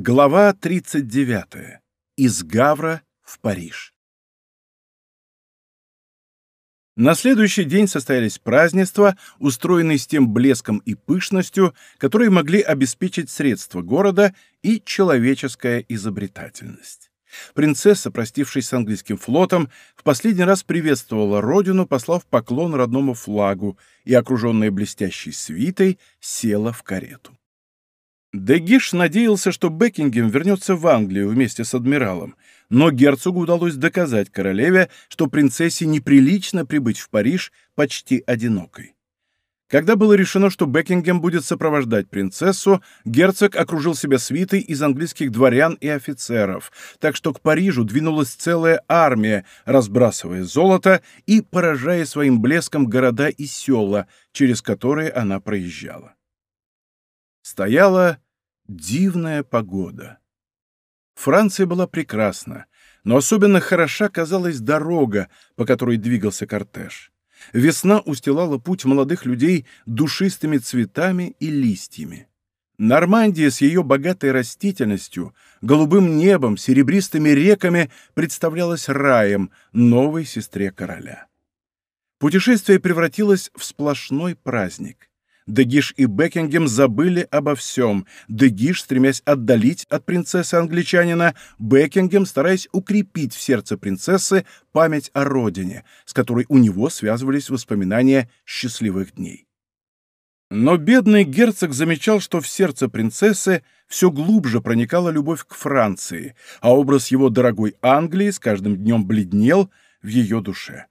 Глава 39. Из Гавра в Париж. На следующий день состоялись празднества, устроенные с тем блеском и пышностью, которые могли обеспечить средства города и человеческая изобретательность. Принцесса, простившись с английским флотом, в последний раз приветствовала родину, послав поклон родному флагу, и, окруженная блестящей свитой, села в карету. Дегиш надеялся, что Бекингем вернется в Англию вместе с адмиралом, но герцогу удалось доказать королеве, что принцессе неприлично прибыть в Париж почти одинокой. Когда было решено, что Бекингем будет сопровождать принцессу, герцог окружил себя свитой из английских дворян и офицеров, так что к Парижу двинулась целая армия, разбрасывая золото и поражая своим блеском города и села, через которые она проезжала. Стояла дивная погода. Франция была прекрасна, но особенно хороша казалась дорога, по которой двигался кортеж. Весна устилала путь молодых людей душистыми цветами и листьями. Нормандия с ее богатой растительностью, голубым небом, серебристыми реками представлялась раем новой сестре короля. Путешествие превратилось в сплошной праздник. Дегиш и Бекингем забыли обо всем. Дегиш, стремясь отдалить от принцессы англичанина, Бекингем, стараясь укрепить в сердце принцессы память о родине, с которой у него связывались воспоминания счастливых дней. Но бедный герцог замечал, что в сердце принцессы все глубже проникала любовь к Франции, а образ его дорогой Англии с каждым днем бледнел в ее душе.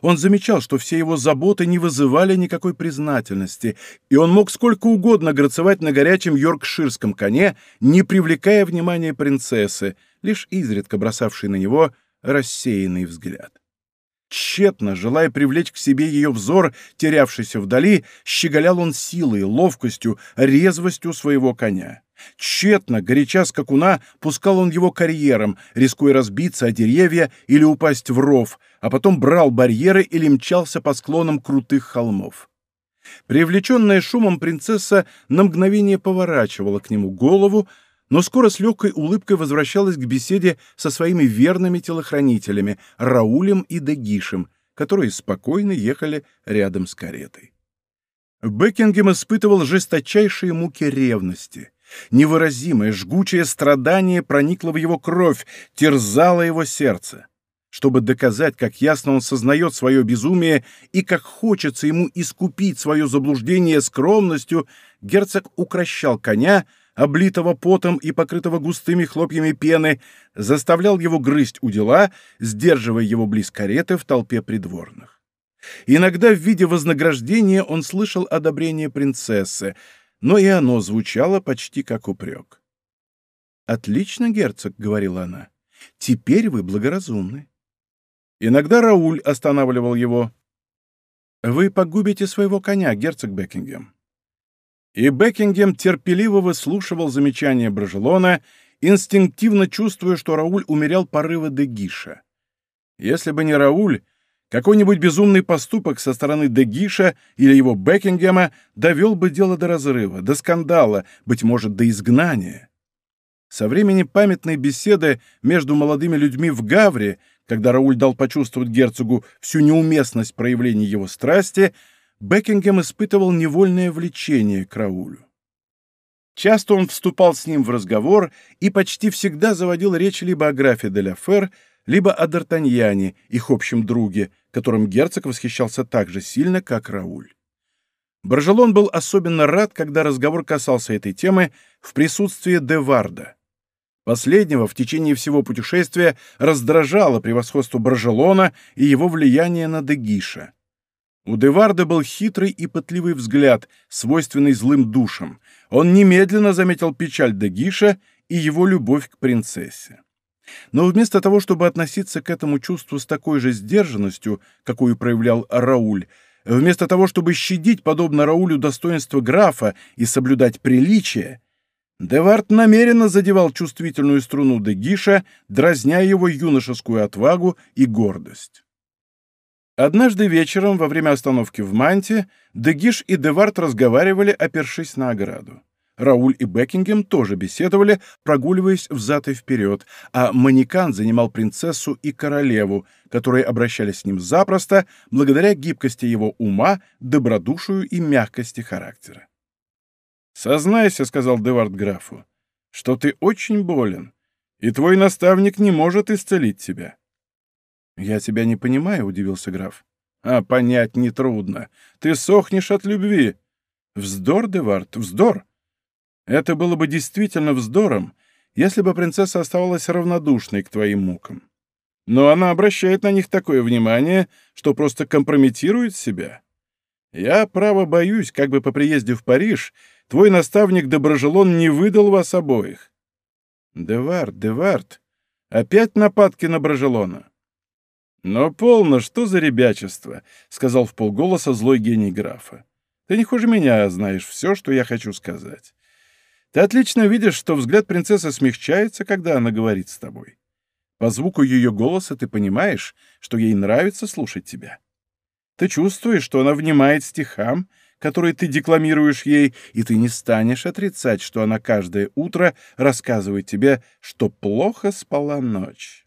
Он замечал, что все его заботы не вызывали никакой признательности, и он мог сколько угодно грацевать на горячем йоркширском коне, не привлекая внимания принцессы, лишь изредка бросавшей на него рассеянный взгляд. Тщетно, желая привлечь к себе ее взор, терявшийся вдали, щеголял он силой, ловкостью, резвостью своего коня. Тщетно, горяча скакуна, пускал он его карьером, рискуя разбиться о деревья или упасть в ров, а потом брал барьеры или мчался по склонам крутых холмов. Привлеченная шумом принцесса на мгновение поворачивала к нему голову, но скоро с легкой улыбкой возвращалась к беседе со своими верными телохранителями Раулем и Дегишем, которые спокойно ехали рядом с каретой. Бекингем испытывал жесточайшие муки ревности. Невыразимое, жгучее страдание проникло в его кровь, терзало его сердце. Чтобы доказать, как ясно он сознает свое безумие и как хочется ему искупить свое заблуждение скромностью, герцог укращал коня, облитого потом и покрытого густыми хлопьями пены, заставлял его грызть у дела, сдерживая его близ кареты в толпе придворных. Иногда в виде вознаграждения он слышал одобрение принцессы — но и оно звучало почти как упрек. «Отлично, герцог», — говорила она, — «теперь вы благоразумны». Иногда Рауль останавливал его. «Вы погубите своего коня, герцог Бекингем». И Бекингем терпеливо выслушивал замечания Брожелона, инстинктивно чувствуя, что Рауль умерял порывы Дегиша. Если бы не Рауль, какой-нибудь безумный поступок со стороны Дегиша или его Бекингема довел бы дело до разрыва, до скандала, быть может, до изгнания. Со времени памятной беседы между молодыми людьми в Гавре, когда Рауль дал почувствовать герцогу всю неуместность проявления его страсти, Бекингем испытывал невольное влечение к Раулю. Часто он вступал с ним в разговор и почти всегда заводил речь либо о графе де ля Фер, либо о Д'Артаньяне, их общем друге, которым герцог восхищался так же сильно, как Рауль. Баржелон был особенно рад, когда разговор касался этой темы в присутствии Деварда. Последнего в течение всего путешествия раздражало превосходство Баржелона и его влияние на Дегиша. У Деварда был хитрый и пытливый взгляд, свойственный злым душам. Он немедленно заметил печаль Дегиша и его любовь к принцессе. Но вместо того, чтобы относиться к этому чувству с такой же сдержанностью, какую проявлял Рауль, вместо того, чтобы щадить, подобно Раулю, достоинство графа и соблюдать приличие, Девард намеренно задевал чувствительную струну Дегиша, дразня его юношескую отвагу и гордость. Однажды вечером, во время остановки в Манте, Дегиш и Девард разговаривали, опершись на ограду. Рауль и Бекингем тоже беседовали, прогуливаясь взад и вперед, а манекан занимал принцессу и королеву, которые обращались с ним запросто, благодаря гибкости его ума, добродушию и мягкости характера. «Сознайся», — сказал Девард графу, — «что ты очень болен, и твой наставник не может исцелить тебя». «Я тебя не понимаю», — удивился граф. «А понять нетрудно. Ты сохнешь от любви». «Вздор, Девард, вздор!» Это было бы действительно вздором, если бы принцесса оставалась равнодушной к твоим мукам. Но она обращает на них такое внимание, что просто компрометирует себя. Я, право, боюсь, как бы по приезде в Париж твой наставник Доброжелон не выдал вас обоих. Девард, Девард, опять нападки на Брожелона. Но полно, что за ребячество, — сказал в полголоса злой гений графа. Ты не хуже меня знаешь все, что я хочу сказать. Ты отлично видишь, что взгляд принцессы смягчается, когда она говорит с тобой. По звуку ее голоса ты понимаешь, что ей нравится слушать тебя. Ты чувствуешь, что она внимает стихам, которые ты декламируешь ей, и ты не станешь отрицать, что она каждое утро рассказывает тебе, что плохо спала ночь.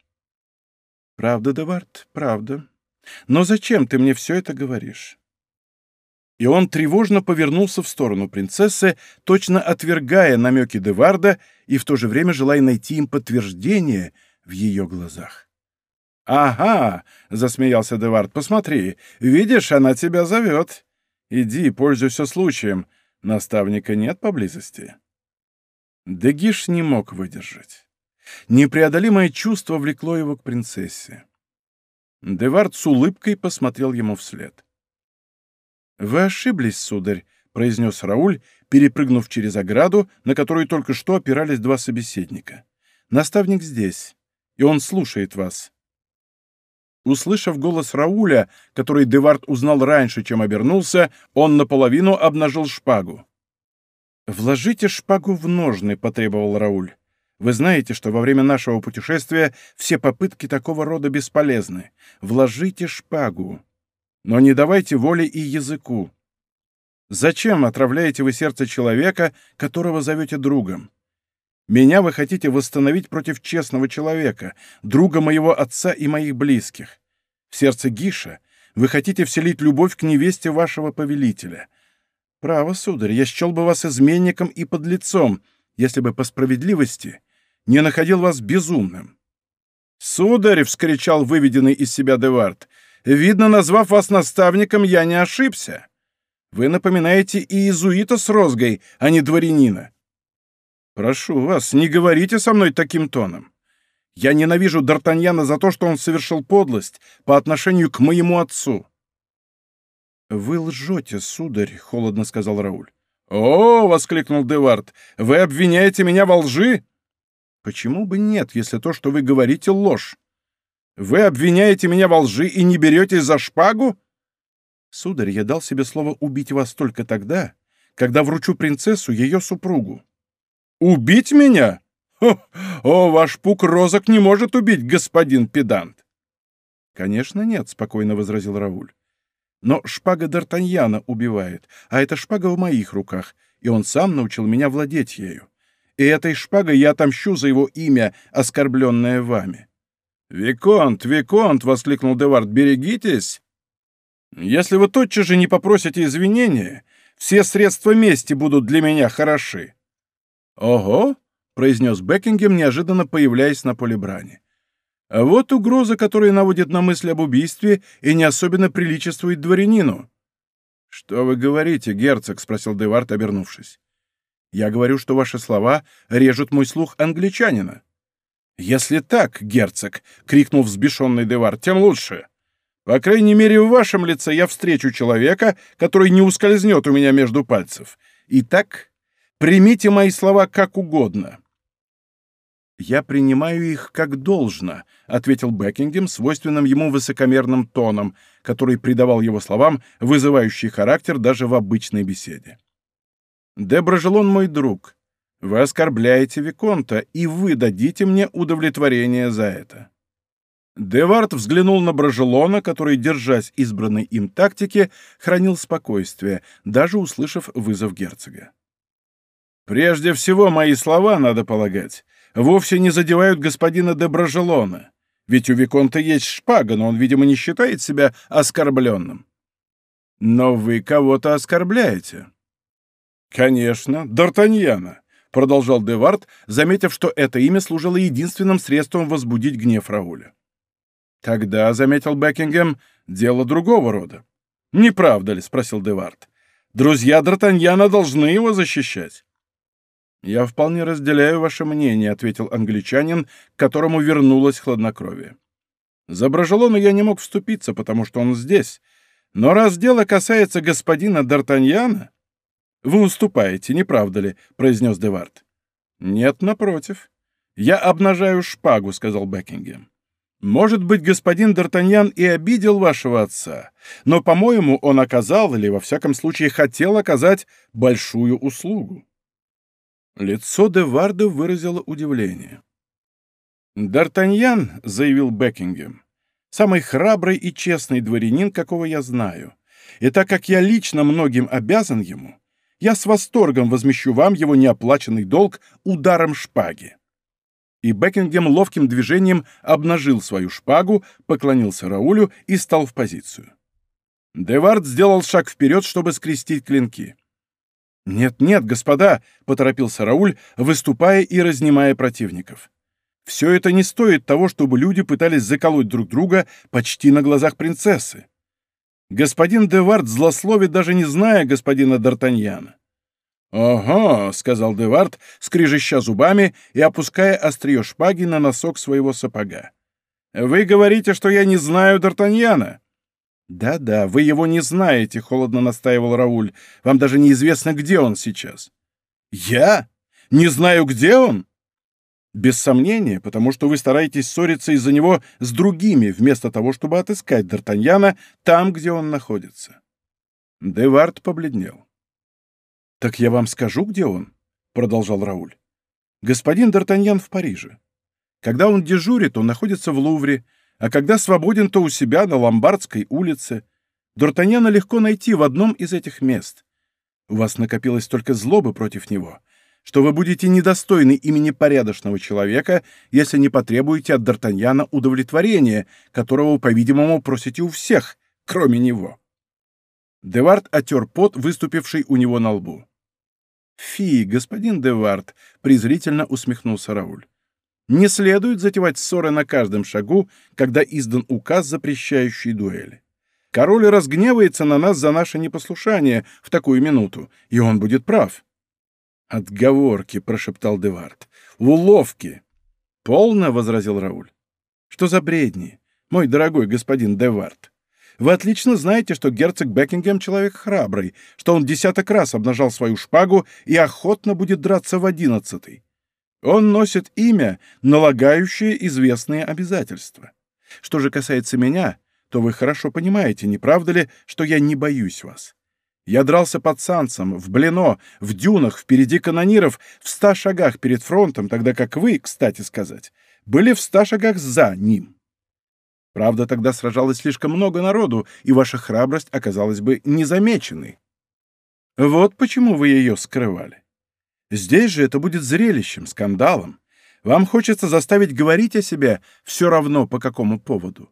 Правда, Девард, правда. Но зачем ты мне все это говоришь? И он тревожно повернулся в сторону принцессы, точно отвергая намеки Деварда и в то же время желая найти им подтверждение в ее глазах. «Ага!» — засмеялся Девард. «Посмотри, видишь, она тебя зовет. Иди, пользуйся случаем. Наставника нет поблизости». Дегиш не мог выдержать. Непреодолимое чувство влекло его к принцессе. Девард с улыбкой посмотрел ему вслед. «Вы ошиблись, сударь», — произнес Рауль, перепрыгнув через ограду, на которую только что опирались два собеседника. «Наставник здесь, и он слушает вас». Услышав голос Рауля, который Девард узнал раньше, чем обернулся, он наполовину обнажил шпагу. «Вложите шпагу в ножны», — потребовал Рауль. «Вы знаете, что во время нашего путешествия все попытки такого рода бесполезны. Вложите шпагу» но не давайте воли и языку. Зачем отравляете вы сердце человека, которого зовете другом? Меня вы хотите восстановить против честного человека, друга моего отца и моих близких. В сердце Гиша вы хотите вселить любовь к невесте вашего повелителя. Право, сударь, я счел бы вас изменником и подлецом, если бы по справедливости не находил вас безумным. «Сударь!» — вскричал выведенный из себя Девард. Видно, назвав вас наставником, я не ошибся. Вы напоминаете и иезуита с розгой, а не дворянина. Прошу вас, не говорите со мной таким тоном. Я ненавижу Д'Артаньяна за то, что он совершил подлость по отношению к моему отцу. «Вы лжете, сударь», — холодно сказал Рауль. «О!» — воскликнул Девард. «Вы обвиняете меня во лжи?» «Почему бы нет, если то, что вы говорите, ложь? Вы обвиняете меня во лжи и не беретесь за шпагу? Сударь, я дал себе слово убить вас только тогда, когда вручу принцессу ее супругу. Убить меня? О, о, ваш пук розок не может убить, господин педант. Конечно, нет, спокойно возразил Рауль. Но шпага Д'Артаньяна убивает, а эта шпага в моих руках, и он сам научил меня владеть ею. И этой шпагой я отомщу за его имя, оскорбленное вами. «Виконт, Виконт!» — воскликнул Девард. «Берегитесь! Если вы тотчас же не попросите извинения, все средства мести будут для меня хороши». «Ого!» — произнес Бекингем, неожиданно появляясь на поле брани. «А вот угроза, которая наводит на мысль об убийстве и не особенно приличествует дворянину». «Что вы говорите, герцог?» — спросил Девард, обернувшись. «Я говорю, что ваши слова режут мой слух англичанина». «Если так, герцог!» — крикнул взбешенный Девар, — «тем лучше. По крайней мере, в вашем лице я встречу человека, который не ускользнет у меня между пальцев. Итак, примите мои слова как угодно». «Я принимаю их как должно», — ответил Бекингем свойственным ему высокомерным тоном, который придавал его словам вызывающий характер даже в обычной беседе. «Деброжелон мой друг, вы оскорбляете Виконта, и вы дадите мне удовлетворение за это». Девард взглянул на Брожелона, который, держась избранной им тактики, хранил спокойствие, даже услышав вызов герцога. Прежде всего, мои слова, надо полагать, вовсе не задевают господина Доброжелона. Ведь у Виконта есть шпага, но он, видимо, не считает себя оскорбленным. Но вы кого-то оскорбляете. Конечно, Д'Артаньяна, продолжал Девард, заметив, что это имя служило единственным средством возбудить гнев Рауля. Тогда, заметил Бекингем, дело другого рода. «Не правда ли?» — спросил Девард. «Друзья Д'Артаньяна должны его защищать». «Я вполне разделяю ваше мнение», — ответил англичанин, к которому вернулось хладнокровие. «За Брожелона я не мог вступиться, потому что он здесь. Но раз дело касается господина Д'Артаньяна...» «Вы уступаете, не правда ли?» — произнес Девард. «Нет, напротив. Я обнажаю шпагу», — сказал Бекингем. Может быть, господин Д'Артаньян и обидел вашего отца, но, по-моему, он оказал, или, во всяком случае, хотел оказать большую услугу. Лицо де Варда выразило удивление. «Д'Артаньян», — заявил Бекингем, — «самый храбрый и честный дворянин, какого я знаю. И так как я лично многим обязан ему, я с восторгом возмещу вам его неоплаченный долг ударом шпаги и Бекингем ловким движением обнажил свою шпагу, поклонился Раулю и стал в позицию. Девард сделал шаг вперед, чтобы скрестить клинки. «Нет-нет, господа», — поторопился Рауль, выступая и разнимая противников. «Все это не стоит того, чтобы люди пытались заколоть друг друга почти на глазах принцессы. Господин Девард злословит, даже не зная господина Д'Артаньяна. «Ого», — сказал Девард, скрижища зубами и опуская острие шпаги на носок своего сапога. «Вы говорите, что я не знаю Д'Артаньяна?» «Да-да, вы его не знаете», — холодно настаивал Рауль. «Вам даже неизвестно, где он сейчас». «Я? Не знаю, где он?» «Без сомнения, потому что вы стараетесь ссориться из-за него с другими, вместо того, чтобы отыскать Д'Артаньяна там, где он находится». Девард побледнел. «Так я вам скажу, где он?» — продолжал Рауль. «Господин Д'Артаньян в Париже. Когда он дежурит, он находится в Лувре, а когда свободен, то у себя на Ломбардской улице. Д'Артаньяна легко найти в одном из этих мест. У вас накопилось столько злобы против него, что вы будете недостойны имени порядочного человека, если не потребуете от Д'Артаньяна удовлетворения, которого, по-видимому, просите у всех, кроме него». Девард отер пот, выступивший у него на лбу. «Фи, господин Девард!» — презрительно усмехнулся Рауль. «Не следует затевать ссоры на каждом шагу, когда издан указ, запрещающий дуэли. Король разгневается на нас за наше непослушание в такую минуту, и он будет прав». «Отговорки», — прошептал Девард. «Уловки!» «Полно», — возразил Рауль. «Что за бредни, мой дорогой господин Девард?» Вы отлично знаете, что герцог Бекингем человек храбрый, что он десяток раз обнажал свою шпагу и охотно будет драться в одиннадцатый. Он носит имя, налагающее известные обязательства. Что же касается меня, то вы хорошо понимаете, не правда ли, что я не боюсь вас. Я дрался под Сансом, в Блино, в дюнах, впереди канониров, в ста шагах перед фронтом, тогда как вы, кстати сказать, были в ста шагах за ним. Правда, тогда сражалось слишком много народу, и ваша храбрость оказалась бы незамеченной. Вот почему вы ее скрывали. Здесь же это будет зрелищем, скандалом. Вам хочется заставить говорить о себе все равно по какому поводу.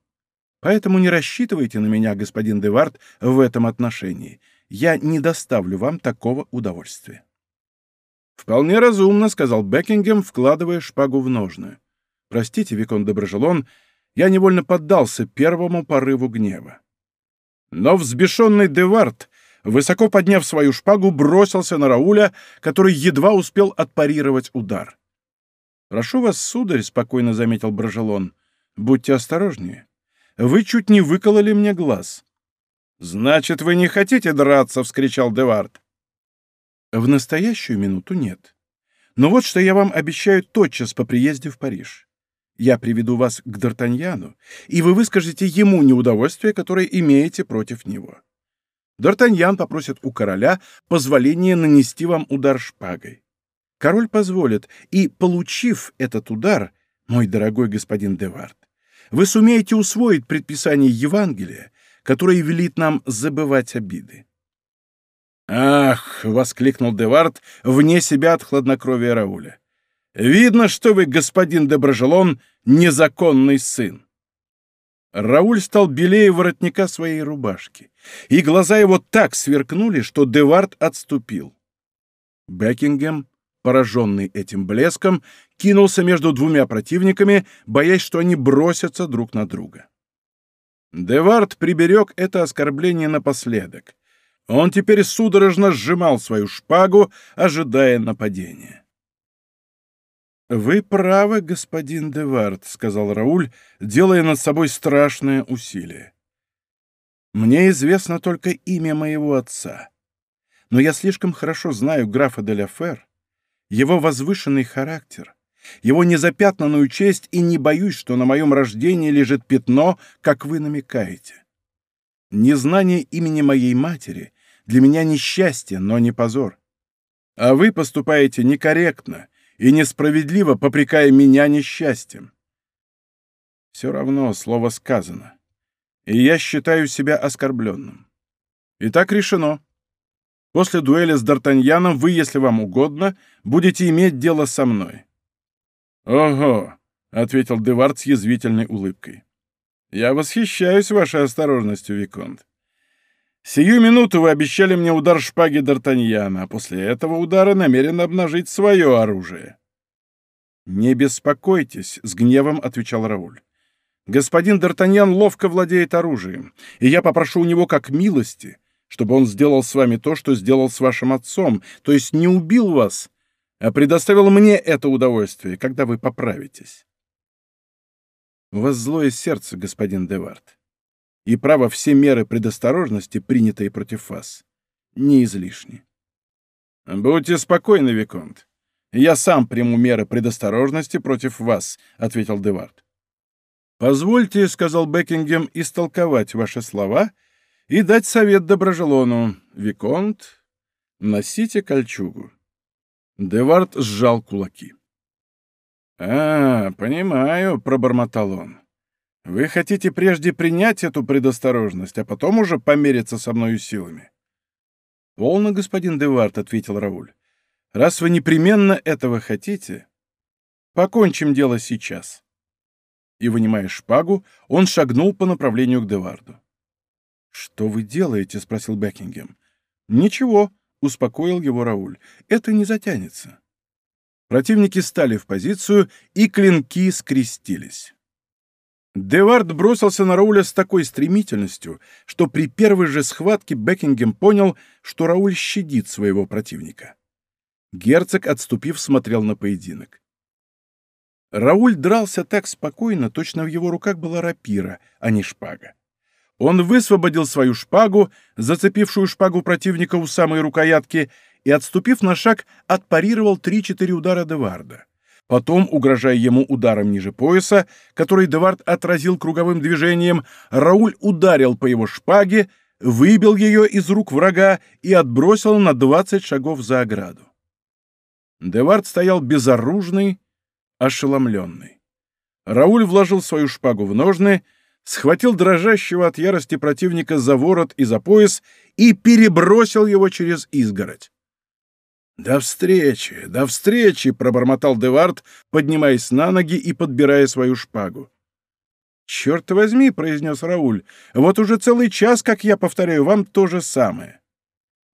Поэтому не рассчитывайте на меня, господин Девард, в этом отношении. Я не доставлю вам такого удовольствия. «Вполне разумно», — сказал Бекингем, вкладывая шпагу в ножны. «Простите, Викон Доброжелон, я невольно поддался первому порыву гнева. Но взбешенный Девард, высоко подняв свою шпагу, бросился на Рауля, который едва успел отпарировать удар. «Прошу вас, сударь», — спокойно заметил Брожелон, — «будьте осторожнее. Вы чуть не выкололи мне глаз». «Значит, вы не хотите драться?» — вскричал Девард. «В настоящую минуту нет. Но вот что я вам обещаю тотчас по приезде в Париж. Я приведу вас к Д'Артаньяну, и вы выскажете ему неудовольствие, которое имеете против него. Д'Артаньян попросит у короля позволения нанести вам удар шпагой. Король позволит, и, получив этот удар, мой дорогой господин Девард, вы сумеете усвоить предписание Евангелия, которое велит нам забывать обиды. «Ах!» — воскликнул Девард вне себя от хладнокровия Рауля. «Видно, что вы, господин Доброжелон, незаконный сын». Рауль стал белее воротника своей рубашки, и глаза его так сверкнули, что Девард отступил. Бекингем, пораженный этим блеском, кинулся между двумя противниками, боясь, что они бросятся друг на друга. Девард приберег это оскорбление напоследок. Он теперь судорожно сжимал свою шпагу, ожидая нападения. «Вы правы, господин Девард», — сказал Рауль, делая над собой страшное усилие. «Мне известно только имя моего отца, но я слишком хорошо знаю графа де ла Фер, его возвышенный характер, его незапятнанную честь и не боюсь, что на моем рождении лежит пятно, как вы намекаете. Незнание имени моей матери для меня несчастье, но не позор. А вы поступаете некорректно и несправедливо, попрекая меня несчастьем. Все равно слово сказано, и я считаю себя оскорбленным. И так решено. После дуэли с Д'Артаньяном вы, если вам угодно, будете иметь дело со мной. «Ого!» — ответил Девард с язвительной улыбкой. «Я восхищаюсь вашей осторожностью, Виконт. Сию минуту вы обещали мне удар шпаги Д'Артаньяна, а после этого удара намерен обнажить свое оружие». «Не беспокойтесь», — с гневом отвечал Рауль. «Господин Д'Артаньян ловко владеет оружием, и я попрошу у него как милости, чтобы он сделал с вами то, что сделал с вашим отцом, то есть не убил вас, а предоставил мне это удовольствие, когда вы поправитесь. У вас злое сердце, господин Девард, и право все меры предосторожности, принятые против вас, не излишни. Будьте спокойны, Виконт. Я сам приму меры предосторожности против вас, ответил Девард. Позвольте, сказал Бекингем, истолковать ваши слова и дать совет Доброжелону. Виконт, носите кольчугу. Девард сжал кулаки. «А, понимаю», — пробормотал он. «Вы хотите прежде принять эту предосторожность, а потом уже помериться со мною силами?» «Полно, господин Девард», — ответил Рауль. «Раз вы непременно этого хотите, покончим дело сейчас». И, вынимая шпагу, он шагнул по направлению к Деварду. «Что вы делаете?» — спросил Бекингем. «Ничего», успокоил его Рауль. «Это не затянется». Противники стали в позицию, и клинки скрестились. Девард бросился на Рауля с такой стремительностью, что при первой же схватке Бекингем понял, что Рауль щадит своего противника. Герцог, отступив, смотрел на поединок. Рауль дрался так спокойно, точно в его руках была рапира, а не шпага. Он высвободил свою шпагу, зацепившую шпагу противника у самой рукоятки, и, отступив на шаг, отпарировал три-четыре удара Деварда. Потом, угрожая ему ударом ниже пояса, который Девард отразил круговым движением, Рауль ударил по его шпаге, выбил ее из рук врага и отбросил на двадцать шагов за ограду. Девард стоял безоружный, ошеломленный. Рауль вложил свою шпагу в ножны схватил дрожащего от ярости противника за ворот и за пояс и перебросил его через изгородь. «До встречи, до встречи!» — пробормотал Девард, поднимаясь на ноги и подбирая свою шпагу. «Черт возьми!» — произнес Рауль. «Вот уже целый час, как я повторяю вам то же самое».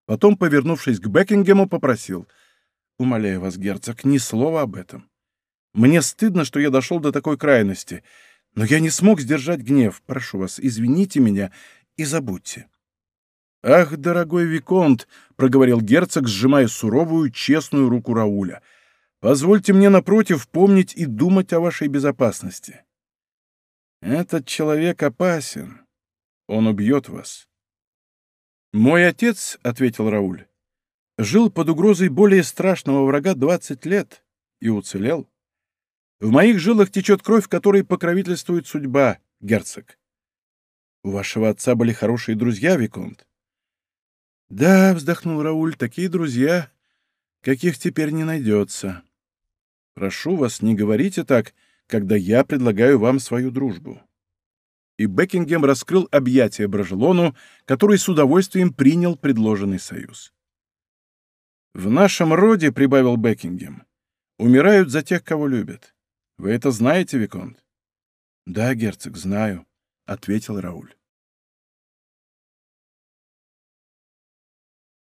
Потом, повернувшись к Бекингему, попросил. «Умоляю вас, герцог, ни слова об этом. Мне стыдно, что я дошел до такой крайности. Но я не смог сдержать гнев. Прошу вас, извините меня и забудьте. «Ах, дорогой Виконт!» — проговорил герцог, сжимая суровую, честную руку Рауля. «Позвольте мне, напротив, помнить и думать о вашей безопасности. Этот человек опасен. Он убьет вас». «Мой отец», — ответил Рауль, — «жил под угрозой более страшного врага двадцать лет и уцелел. В моих жилах течет кровь, которой покровительствует судьба, герцог. У вашего отца были хорошие друзья, Виконт? Да, вздохнул Рауль, такие друзья, каких теперь не найдется. Прошу вас, не говорите так, когда я предлагаю вам свою дружбу. И Бекингем раскрыл объятия Брожелону, который с удовольствием принял предложенный союз. «В нашем роде, — прибавил Бекингем, — умирают за тех, кого любят. Вы это знаете, Виконт?» «Да, герцог, знаю», — ответил Рауль.